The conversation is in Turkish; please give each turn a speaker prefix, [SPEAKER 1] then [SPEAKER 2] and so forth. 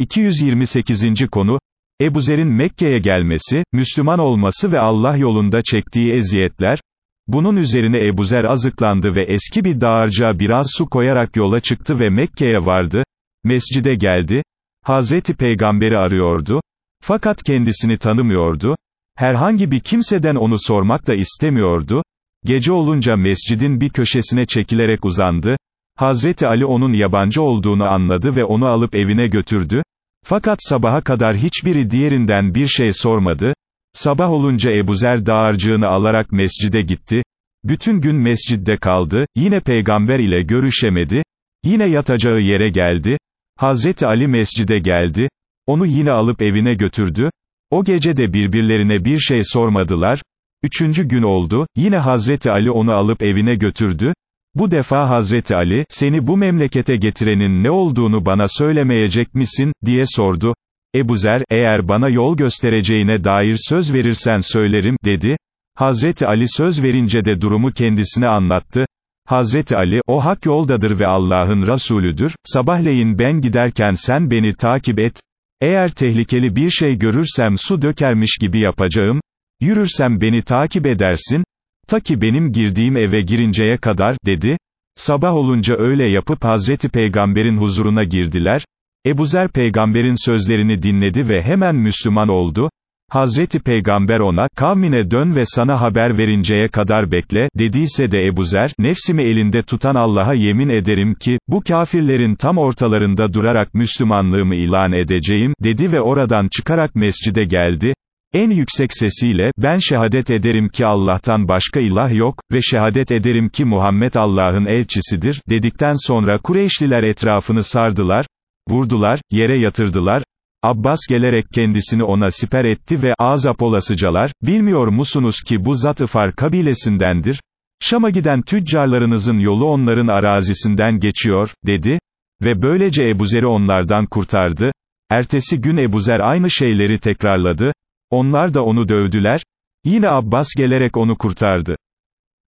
[SPEAKER 1] 228. konu, Ebu Zer'in Mekke'ye gelmesi, Müslüman olması ve Allah yolunda çektiği eziyetler, bunun üzerine Ebu Zer azıklandı ve eski bir dağarcığa biraz su koyarak yola çıktı ve Mekke'ye vardı, mescide geldi, Hazreti Peygamber'i arıyordu, fakat kendisini tanımıyordu, herhangi bir kimseden onu sormak da istemiyordu, gece olunca mescidin bir köşesine çekilerek uzandı, Hazreti Ali onun yabancı olduğunu anladı ve onu alıp evine götürdü, fakat sabaha kadar hiçbiri diğerinden bir şey sormadı, sabah olunca Ebu Zer dağarcığını alarak mescide gitti, bütün gün mescidde kaldı, yine peygamber ile görüşemedi, yine yatacağı yere geldi, Hazreti Ali mescide geldi, onu yine alıp evine götürdü, o gece de birbirlerine bir şey sormadılar, üçüncü gün oldu, yine Hazreti Ali onu alıp evine götürdü, bu defa Hazreti Ali, seni bu memlekete getirenin ne olduğunu bana söylemeyecek misin, diye sordu. Ebu Zer, eğer bana yol göstereceğine dair söz verirsen söylerim, dedi. Hazreti Ali söz verince de durumu kendisine anlattı. Hazreti Ali, o hak yoldadır ve Allah'ın Resulüdür, sabahleyin ben giderken sen beni takip et, eğer tehlikeli bir şey görürsem su dökermiş gibi yapacağım, yürürsem beni takip edersin, ta ki benim girdiğim eve girinceye kadar, dedi, sabah olunca öyle yapıp Hazreti Peygamber'in huzuruna girdiler, Ebu Zer peygamberin sözlerini dinledi ve hemen Müslüman oldu, Hazreti Peygamber ona, kavmine dön ve sana haber verinceye kadar bekle, dediyse de Ebu Zer, nefsimi elinde tutan Allah'a yemin ederim ki, bu kafirlerin tam ortalarında durarak Müslümanlığımı ilan edeceğim, dedi ve oradan çıkarak mescide geldi, en yüksek sesiyle, ben şehadet ederim ki Allah'tan başka ilah yok, ve şehadet ederim ki Muhammed Allah'ın elçisidir, dedikten sonra Kureyşliler etrafını sardılar, vurdular, yere yatırdılar, Abbas gelerek kendisini ona siper etti ve, azap olasıcalar, bilmiyor musunuz ki bu zat Ifar kabilesindendir, Şam'a giden tüccarlarınızın yolu onların arazisinden geçiyor, dedi, ve böylece Ebu Zer'i onlardan kurtardı, ertesi gün Ebu Zer aynı şeyleri tekrarladı, onlar da onu dövdüler, yine Abbas gelerek onu kurtardı.